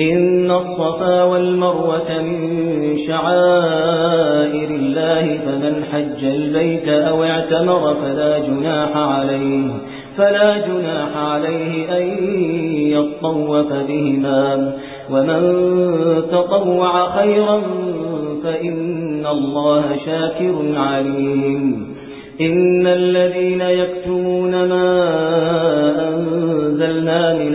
إن الصفا والمروة من شعائر الله فمن حج البيت أو اعتمر فلا جناح عليه فلا جناح عليه أن يطوف بهما. ومن تطوع خيرا فإن الله شاكر عليم. إن الذين يكتمون ما أنزلنا من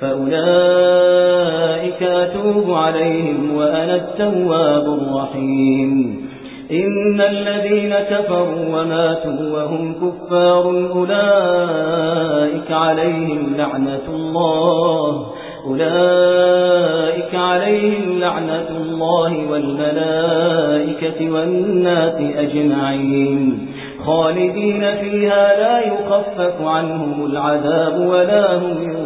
فأولئك أتوب عليهم وأنا التواب الرحيم. إن الذين كفروا وماتوا وهم كفار أولئك عليهم لعنة الله. أولئك عليهم لعنة الله والملائكة والناس أجمعين. خالدين فيها لا يخفف عنهم العذاب ولا هم ينظرون